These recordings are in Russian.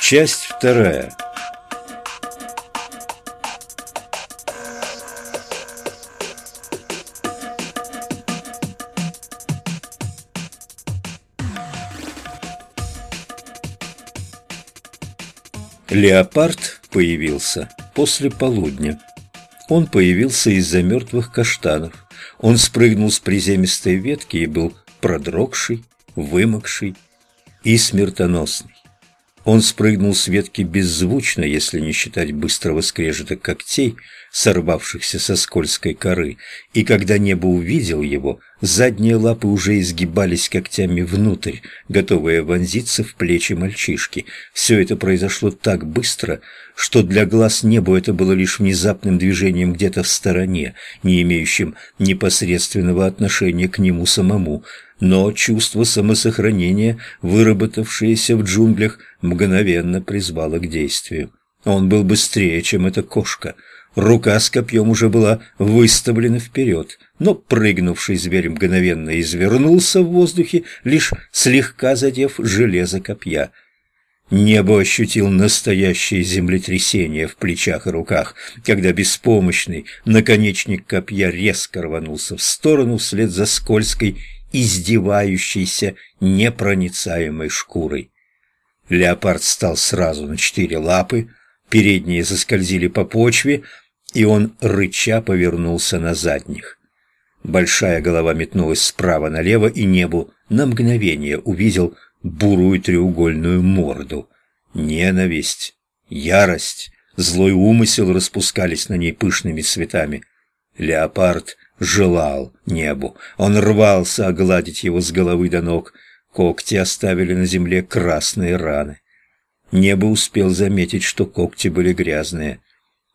Часть вторая. Леопард появился после полудня. Он появился из-за мертвых каштанов. Он спрыгнул с приземистой ветки и был продрогший, вымокший и смертоносный. Он спрыгнул с ветки беззвучно, если не считать быстрого скрежета когтей, сорвавшихся со скользкой коры, и когда небо увидел его, задние лапы уже изгибались когтями внутрь, готовые вонзиться в плечи мальчишки. Все это произошло так быстро, что для глаз небу это было лишь внезапным движением где-то в стороне, не имеющим непосредственного отношения к нему самому, но чувство самосохранения, выработавшееся в джунглях, мгновенно призвало к действию. Он был быстрее, чем эта кошка. Рука с копьем уже была выставлена вперед, но прыгнувший зверь мгновенно извернулся в воздухе, лишь слегка задев железо копья. Небо ощутил настоящее землетрясение в плечах и руках, когда беспомощный наконечник копья резко рванулся в сторону вслед за скользкой издевающейся непроницаемой шкурой. Леопард стал сразу на четыре лапы, передние заскользили по почве, и он, рыча, повернулся на задних. Большая голова метнулась справа налево, и небу на мгновение увидел бурую треугольную морду. Ненависть, ярость, злой умысел распускались на ней пышными цветами. Леопард желал небу. Он рвался огладить его с головы до ног. Когти оставили на земле красные раны. Небо успел заметить, что когти были грязные.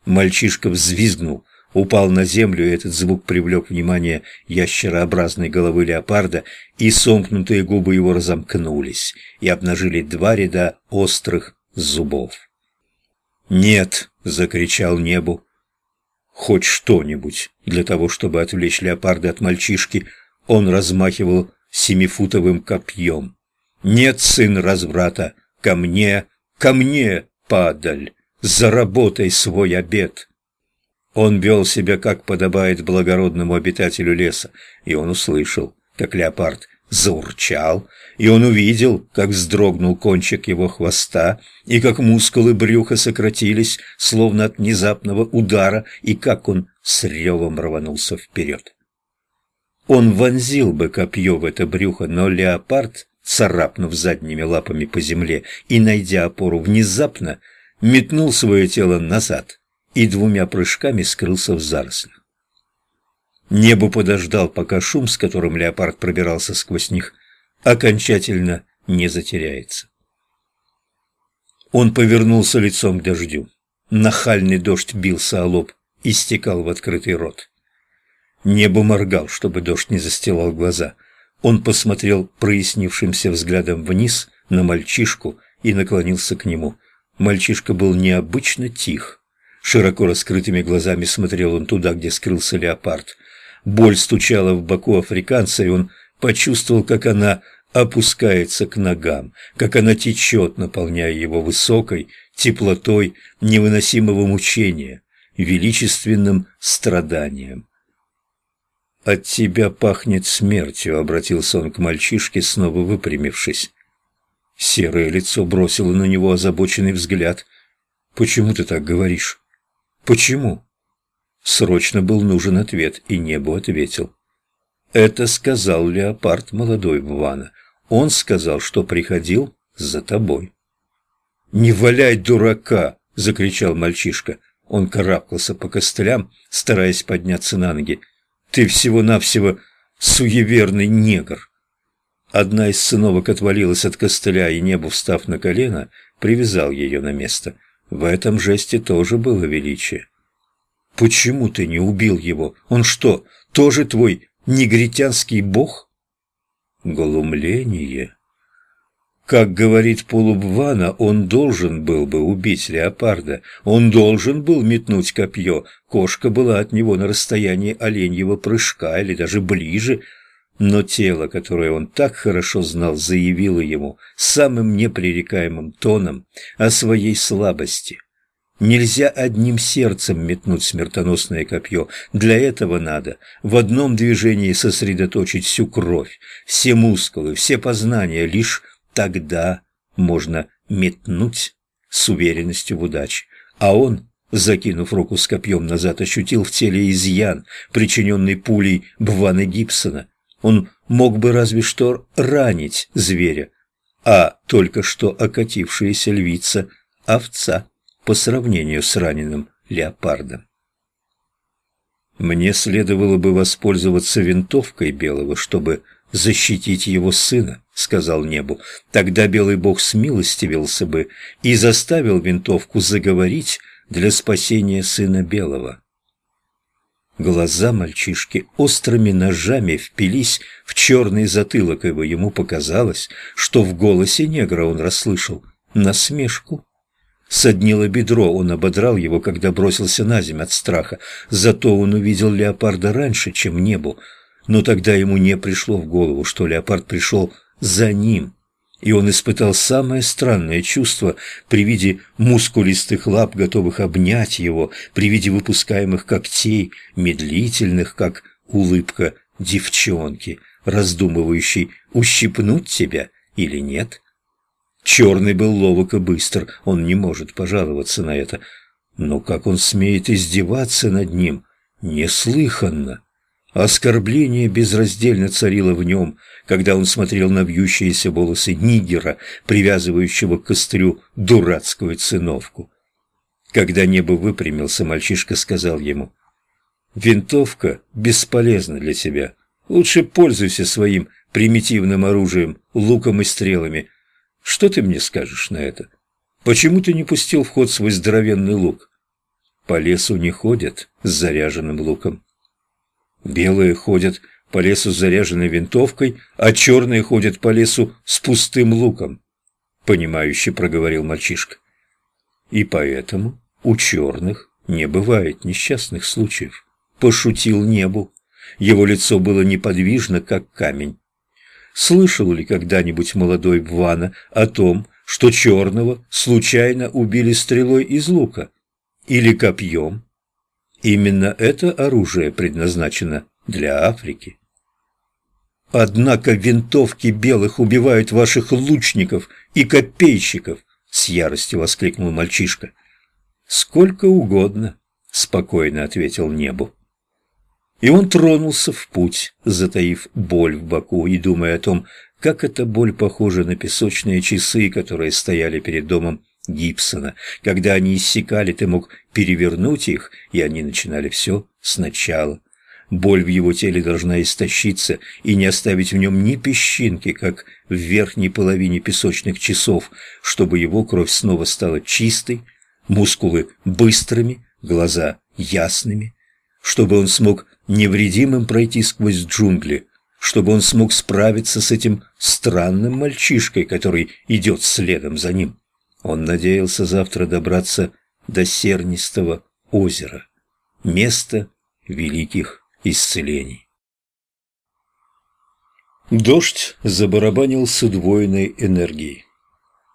Мальчишка взвизгнул, упал на землю, и этот звук привлек внимание ящерообразной головы леопарда, и сомкнутые губы его разомкнулись и обнажили два ряда острых зубов. «Нет!» — закричал небу хоть что-нибудь для того, чтобы отвлечь леопарда от мальчишки, он размахивал семифутовым копьем. «Нет, сын разврата, ко мне, ко мне, падаль, заработай свой обед!» Он вел себя, как подобает благородному обитателю леса, и он услышал, как леопард заурчал, и он увидел, как вздрогнул кончик его хвоста, и как мускулы брюха сократились, словно от внезапного удара, и как он с ревом рванулся вперед. Он вонзил бы копье в это брюхо, но леопард, царапнув задними лапами по земле и найдя опору внезапно, метнул свое тело назад и двумя прыжками скрылся в зарослях. Небо подождал, пока шум, с которым леопард пробирался сквозь них, окончательно не затеряется. Он повернулся лицом к дождю. Нахальный дождь бился о лоб и стекал в открытый рот. Небо моргал, чтобы дождь не застилал глаза. Он посмотрел прояснившимся взглядом вниз на мальчишку и наклонился к нему. Мальчишка был необычно тих. Широко раскрытыми глазами смотрел он туда, где скрылся леопард. Боль стучала в боку африканца, и он почувствовал, как она опускается к ногам, как она течет, наполняя его высокой теплотой невыносимого мучения, величественным страданием. «От тебя пахнет смертью», — обратился он к мальчишке, снова выпрямившись. Серое лицо бросило на него озабоченный взгляд. «Почему ты так говоришь? Почему?» Срочно был нужен ответ, и небо ответил. Это сказал леопард молодой Вана. Он сказал, что приходил за тобой. «Не валяй дурака!» — закричал мальчишка. Он карабкался по костылям, стараясь подняться на ноги. «Ты всего-навсего суеверный негр!» Одна из сыновок отвалилась от костыля, и небо, встав на колено, привязал ее на место. В этом жесте тоже было величие. Почему ты не убил его? Он что, тоже твой негритянский бог? Глумление. Как говорит Полубвана, он должен был бы убить леопарда. Он должен был метнуть копье. Кошка была от него на расстоянии оленьего прыжка или даже ближе. но тело, которое он так хорошо знал, заявило ему самым непререкаемым тоном о своей слабости. Нельзя одним сердцем метнуть смертоносное копье. Для этого надо в одном движении сосредоточить всю кровь, все мускулы, все познания. Лишь тогда можно метнуть с уверенностью в удаче. А он, закинув руку с копьем назад, ощутил в теле изъян, причиненный пулей Бвана Гибсона. Он мог бы разве что ранить зверя, а только что окатившаяся львица – овца по сравнению с раненым леопардом. Мне следовало бы воспользоваться винтовкой Белого, чтобы защитить его сына, сказал небу. Тогда Белый Бог смилостивился бы и заставил винтовку заговорить для спасения сына Белого. Глаза мальчишки острыми ножами впились в черный затылок его. Ему показалось, что в голосе негра он расслышал насмешку. Соднило бедро, он ободрал его, когда бросился на землю от страха. Зато он увидел леопарда раньше, чем небу. Но тогда ему не пришло в голову, что леопард пришел за ним и он испытал самое странное чувство при виде мускулистых лап, готовых обнять его, при виде выпускаемых когтей, медлительных, как улыбка девчонки, раздумывающей, ущипнуть тебя или нет. Черный был ловок и быстр, он не может пожаловаться на это. Но как он смеет издеваться над ним? Неслыханно! Оскорбление безраздельно царило в нем, когда он смотрел на вьющиеся волосы нигера, привязывающего к кострю дурацкую циновку. Когда небо выпрямился, мальчишка сказал ему, «Винтовка бесполезна для тебя. Лучше пользуйся своим примитивным оружием, луком и стрелами. Что ты мне скажешь на это? Почему ты не пустил в ход свой здоровенный лук? По лесу не ходят с заряженным луком. Белые ходят по лесу с заряженной винтовкой, а черные ходят по лесу с пустым луком, — понимающе проговорил мальчишка. И поэтому у черных не бывает несчастных случаев. Пошутил небу. Его лицо было неподвижно, как камень. Слышал ли когда-нибудь молодой Бвана о том, что черного случайно убили стрелой из лука или копьем? Именно это оружие предназначено для Африки. Однако винтовки белых убивают ваших лучников и копейщиков, с яростью воскликнул мальчишка. Сколько угодно, спокойно ответил небу. И он тронулся в путь, затаив боль в боку и думая о том, как эта боль похожа на песочные часы, которые стояли перед домом Гибсона. Когда они иссякали, ты мог перевернуть их, и они начинали все сначала. Боль в его теле должна истощиться и не оставить в нем ни песчинки, как в верхней половине песочных часов, чтобы его кровь снова стала чистой, мускулы быстрыми, глаза ясными, чтобы он смог невредимым пройти сквозь джунгли, чтобы он смог справиться с этим странным мальчишкой, который идет следом за ним. Он надеялся завтра добраться до Сернистого озера, места великих исцелений. Дождь забарабанил с удвоенной энергией.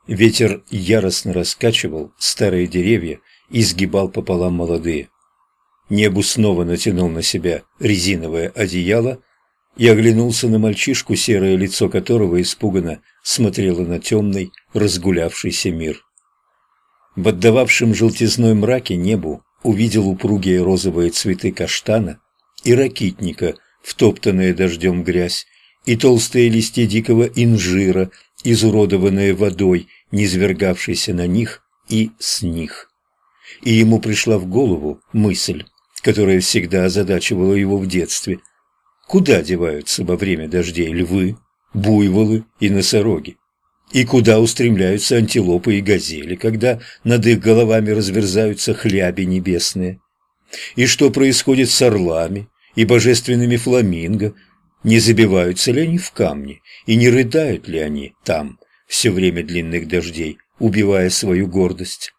Ветер яростно раскачивал старые деревья и сгибал пополам молодые. Небу снова натянул на себя резиновое одеяло и оглянулся на мальчишку, серое лицо которого испуганно смотрело на темный, разгулявшийся мир. В отдававшем желтизной мраке небу увидел упругие розовые цветы каштана и ракитника, втоптанные дождем грязь, и толстые листья дикого инжира, изуродованные водой, низвергавшейся на них и с них. И ему пришла в голову мысль, которая всегда озадачивала его в детстве – Куда деваются во время дождей львы, буйволы и носороги? И куда устремляются антилопы и газели, когда над их головами разверзаются хляби небесные? И что происходит с орлами и божественными фламинго? Не забиваются ли они в камни, и не рыдают ли они там все время длинных дождей, убивая свою гордость?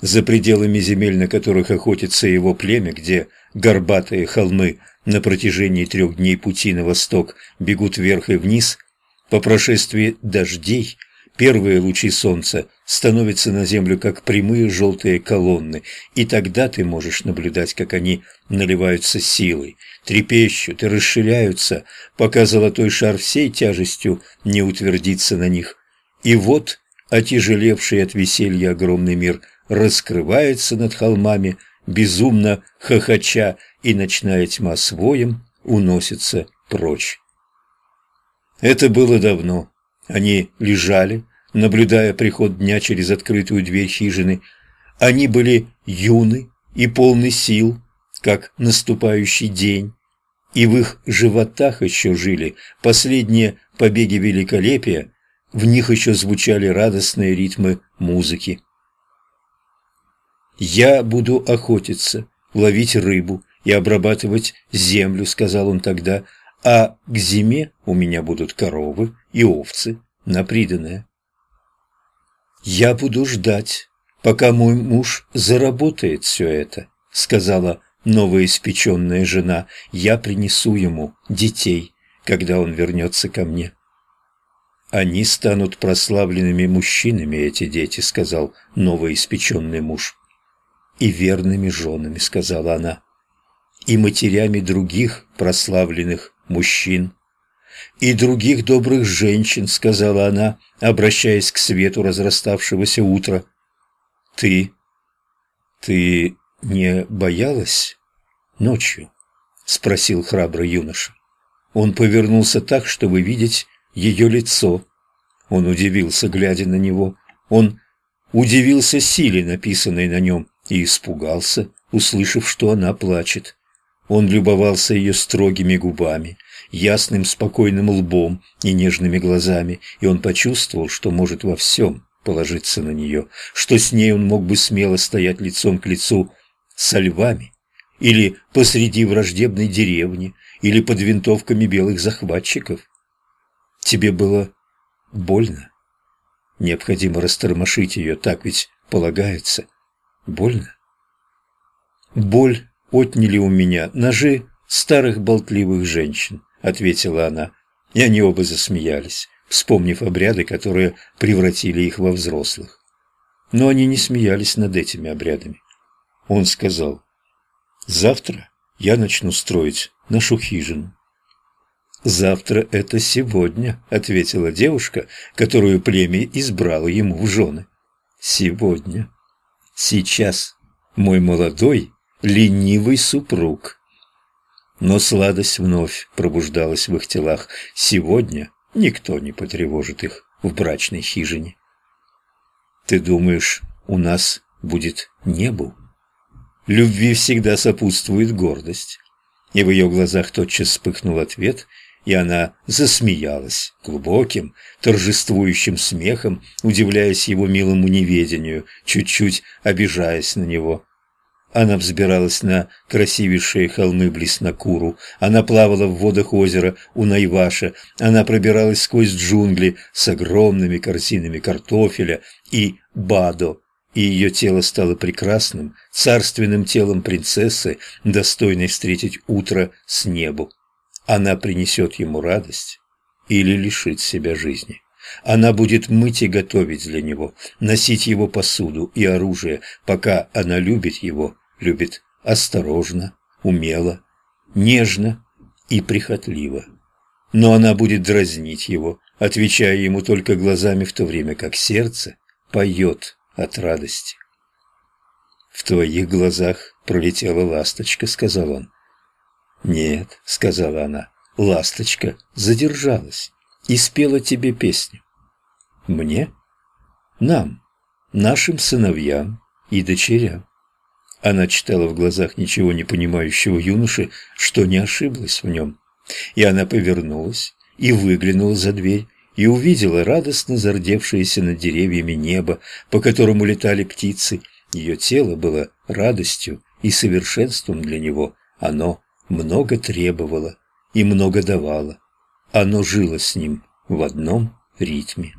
За пределами земель, на которых охотится его племя, где горбатые холмы на протяжении трех дней пути на восток бегут вверх и вниз, по прошествии дождей первые лучи солнца становятся на землю как прямые желтые колонны, и тогда ты можешь наблюдать, как они наливаются силой, трепещут и расширяются, пока золотой шар всей тяжестью не утвердится на них. И вот отяжелевший от веселья огромный мир раскрывается над холмами, безумно хохоча, и ночная тьма своем уносится прочь. Это было давно. Они лежали, наблюдая приход дня через открытую дверь хижины. Они были юны и полны сил, как наступающий день. И в их животах еще жили последние побеги великолепия, в них еще звучали радостные ритмы музыки. «Я буду охотиться, ловить рыбу и обрабатывать землю», — сказал он тогда, — а к зиме у меня будут коровы и овцы на приданное. «Я буду ждать, пока мой муж заработает все это», — сказала новоиспеченная жена. «Я принесу ему детей, когда он вернется ко мне». «Они станут прославленными мужчинами, эти дети», — сказал новоиспеченный муж. «И верными женами», — сказала она, — «и матерями других прославленных мужчин и других добрых женщин, сказала она, обращаясь к свету разраставшегося утра. Ты... ты не боялась ночью? Спросил храбрый юноша. Он повернулся так, чтобы видеть ее лицо. Он удивился, глядя на него. Он удивился силе, написанной на нем, и испугался, услышав, что она плачет. Он любовался ее строгими губами, ясным спокойным лбом и нежными глазами, и он почувствовал, что может во всем положиться на нее, что с ней он мог бы смело стоять лицом к лицу со львами, или посреди враждебной деревни, или под винтовками белых захватчиков. Тебе было больно? Необходимо растормошить ее, так ведь полагается. Больно? Боль отняли у меня ножи старых болтливых женщин, ответила она, и они оба засмеялись, вспомнив обряды, которые превратили их во взрослых. Но они не смеялись над этими обрядами. Он сказал, «Завтра я начну строить нашу хижину». «Завтра это сегодня», — ответила девушка, которую племя избрало ему в жены. «Сегодня. Сейчас. Мой молодой ленивый супруг. Но сладость вновь пробуждалась в их телах. Сегодня никто не потревожит их в брачной хижине. Ты думаешь, у нас будет небо? Любви всегда сопутствует гордость. И в ее глазах тотчас вспыхнул ответ, и она засмеялась глубоким, торжествующим смехом, удивляясь его милому неведению, чуть-чуть обижаясь на него. Она взбиралась на красивейшие холмы близ Накуру, она плавала в водах озера у Найваша, она пробиралась сквозь джунгли с огромными корзинами картофеля и бадо, и ее тело стало прекрасным, царственным телом принцессы, достойной встретить утро с небу. Она принесет ему радость или лишит себя жизни. Она будет мыть и готовить для него, носить его посуду и оружие, пока она любит его любит осторожно, умело, нежно и прихотливо. Но она будет дразнить его, отвечая ему только глазами, в то время как сердце поет от радости. «В твоих глазах пролетела ласточка», — сказал он. «Нет», — сказала она, — «ласточка задержалась и спела тебе песню». «Мне? Нам, нашим сыновьям и дочерям». Она читала в глазах ничего не понимающего юноши, что не ошиблась в нем. И она повернулась и выглянула за дверь, и увидела радостно зардевшееся над деревьями небо, по которому летали птицы. Ее тело было радостью и совершенством для него. Оно много требовало и много давало. Оно жило с ним в одном ритме.